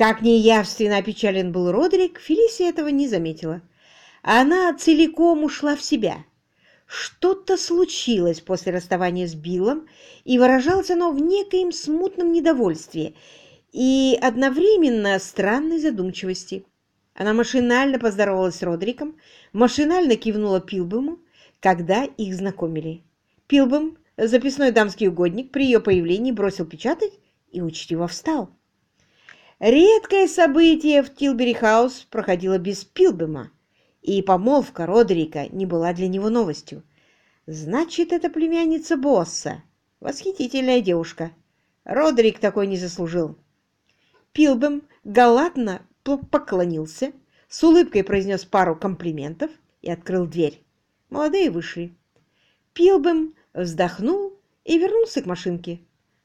Как неявственно опечален был Родерик, Фелисия этого не заметила. Она целиком ушла в себя. Что-то случилось после расставания с Биллом, и выражалось оно в некоем смутном недовольстве и одновременно странной задумчивости. Она машинально поздоровалась с Родриком, машинально кивнула Пилбому, когда их знакомили. Пилбом, записной дамский угодник, при ее появлении бросил печатать и учтиво встал. Редкое событие в Тилбери-хаус проходило без Пилбема, и помолвка Родрика не была для него новостью. Значит, это племянница босса. Восхитительная девушка. Родрик такой не заслужил. Пилбем галантно поклонился, с улыбкой произнес пару комплиментов и открыл дверь. Молодые вышли. Пилбем вздохнул и вернулся к машинке.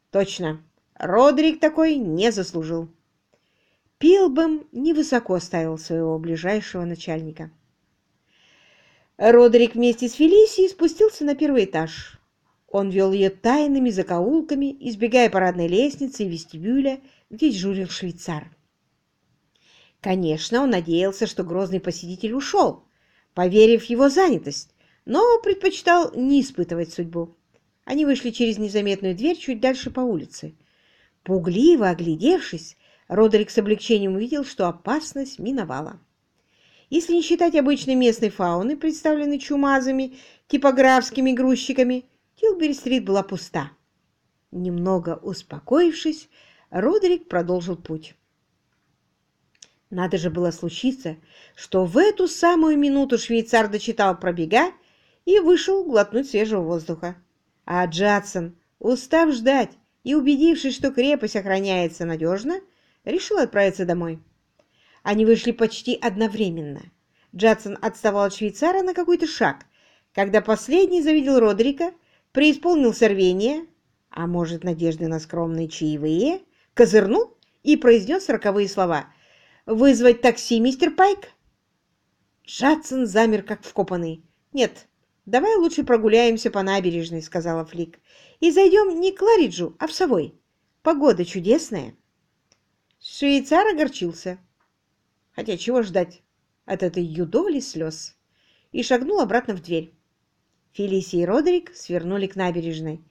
Точно, Родрик такой не заслужил. Пилбом невысоко ставил своего ближайшего начальника. Родерик вместе с Фелисией спустился на первый этаж. Он вел ее тайными закоулками, избегая парадной лестницы и вестибюля, где дежурил швейцар. Конечно, он надеялся, что грозный посетитель ушел, поверив в его занятость, но предпочитал не испытывать судьбу. Они вышли через незаметную дверь чуть дальше по улице. Пугливо оглядевшись, Родерик с облегчением увидел, что опасность миновала. Если не считать обычной местной фауны, представленной чумазами, типографскими грузчиками, Тилбери-стрит была пуста. Немного успокоившись, Родерик продолжил путь. Надо же было случиться, что в эту самую минуту швейцар дочитал пробега и вышел глотнуть свежего воздуха. А Джадсон, устав ждать и убедившись, что крепость охраняется надежно, решил отправиться домой. Они вышли почти одновременно. Джадсон отставал от швейцара на какой-то шаг, когда последний завидел Родрика, преисполнился рвения, а может, надежды на скромные чаевые, козырнул и произнес роковые слова. «Вызвать такси, мистер Пайк?» Джадсон замер, как вкопанный. «Нет, давай лучше прогуляемся по набережной», — сказала Флик. «И зайдем не к Лариджу, а в Совой. Погода чудесная». Швейцар огорчился хотя чего ждать от этой юдоли слез, и шагнул обратно в дверь. Фелисия и Родерик свернули к набережной.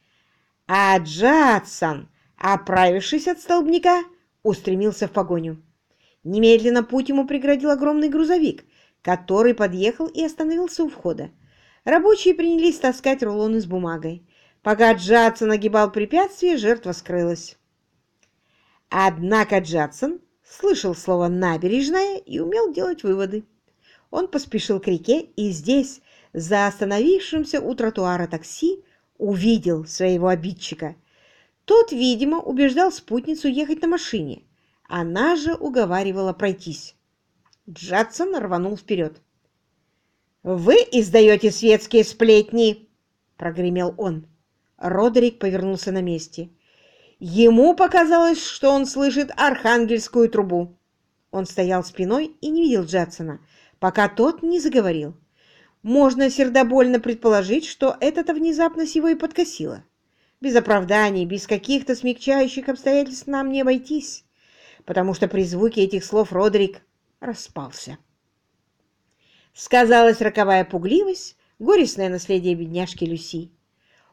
А Джадсон, оправившись от столбняка, устремился в погоню. Немедленно путь ему преградил огромный грузовик, который подъехал и остановился у входа. Рабочие принялись таскать рулоны с бумагой. Пока Джадсон нагибал препятствие, жертва скрылась. Однако Джадсон слышал слово «набережная» и умел делать выводы. Он поспешил к реке и здесь, за остановившимся у тротуара такси, увидел своего обидчика. Тот, видимо, убеждал спутницу ехать на машине. Она же уговаривала пройтись. Джадсон рванул вперед. «Вы издаете светские сплетни!» — прогремел он. Родерик повернулся на месте. Ему показалось, что он слышит архангельскую трубу. Он стоял спиной и не видел Джадсона, пока тот не заговорил. Можно сердобольно предположить, что это-то внезапно его и подкосило. Без оправданий, без каких-то смягчающих обстоятельств нам не обойтись, потому что при звуке этих слов Родрик распался. Сказалась роковая пугливость, горестное наследие бедняжки Люси.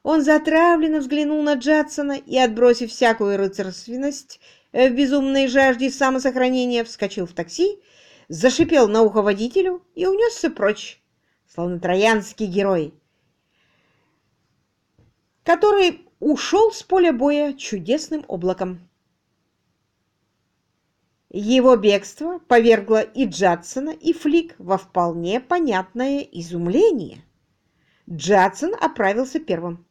Он затравленно взглянул на Джадсона и, отбросив всякую рыцарственность в безумной жажде самосохранения, вскочил в такси, зашипел на ухо водителю и унесся прочь, словно троянский герой, который ушел с поля боя чудесным облаком. Его бегство повергло и Джадсона, и Флик во вполне понятное изумление. Джадсон оправился первым.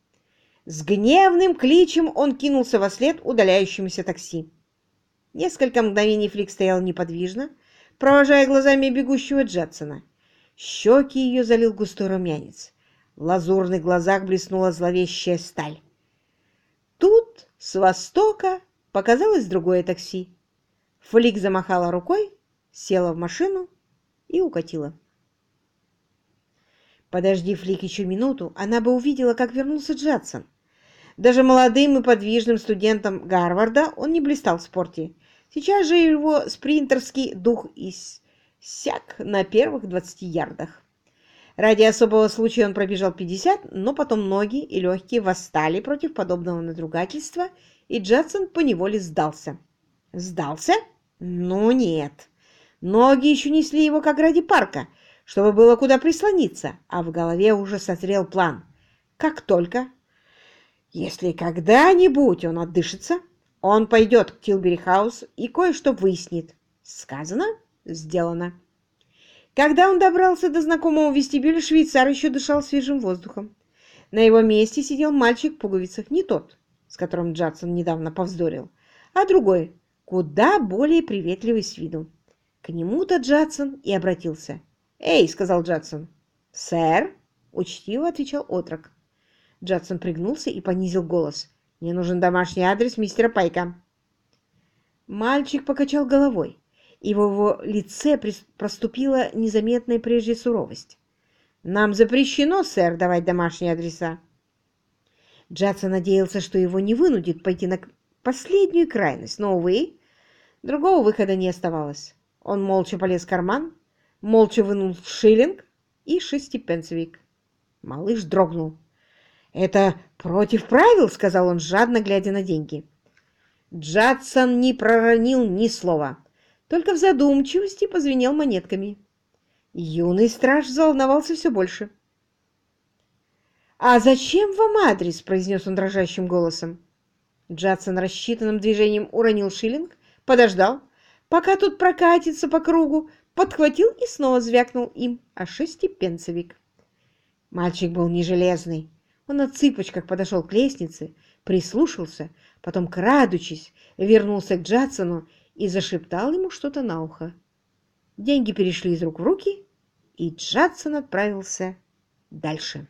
С гневным кличем он кинулся во след удаляющемуся такси. Несколько мгновений Флик стоял неподвижно, провожая глазами бегущего Джадсона. Щеки ее залил густой румянец. В лазурных глазах блеснула зловещая сталь. Тут с востока показалось другое такси. Флик замахала рукой, села в машину и укатила. Подожди Флик еще минуту, она бы увидела, как вернулся Джадсон. Даже молодым и подвижным студентом Гарварда он не блистал в спорте. Сейчас же его спринтерский дух иссяк на первых 20 ярдах. Ради особого случая он пробежал 50, но потом ноги и легкие восстали против подобного надругательства, и Джадсон поневоле сдался. Сдался? Ну нет. Ноги еще несли его к ограде парка, чтобы было куда прислониться, а в голове уже созрел план. Как только, если когда-нибудь он отдышится, он пойдет к Тилбери-хаус и кое-что выяснит. Сказано, сделано. Когда он добрался до знакомого вестибюля, швейцар еще дышал свежим воздухом. На его месте сидел мальчик в пуговицах, не тот, с которым Джадсон недавно повздорил, а другой, куда более приветливый с виду. К нему-то Джадсон и обратился. «Эй!» — сказал Джадсон. «Сэр!» — учтиво отвечал отрок. Джадсон пригнулся и понизил голос. «Мне нужен домашний адрес мистера Пайка». Мальчик покачал головой, и в его лице проступила незаметная прежде суровость. «Нам запрещено, сэр, давать домашние адреса». Джадсон надеялся, что его не вынудит пойти на последнюю крайность, но, увы, другого выхода не оставалось. Он молча полез в карман, молча вынул шиллинг и шестипенсовик. Малыш дрогнул. «Это против правил», — сказал он, жадно глядя на деньги. Джадсон не проронил ни слова, только в задумчивости позвенел монетками. Юный страж взволновался все больше. «А зачем вам адрес?» — произнес он дрожащим голосом. Джадсон рассчитанным движением уронил шиллинг, подождал, пока тут прокатится по кругу, подхватил и снова звякнул им о шестипенцевик. Мальчик был не железный, он на цыпочках подошел к лестнице, прислушался, потом, крадучись, вернулся к Джадсону и зашептал ему что-то на ухо. Деньги перешли из рук в руки, и Джадсон отправился дальше.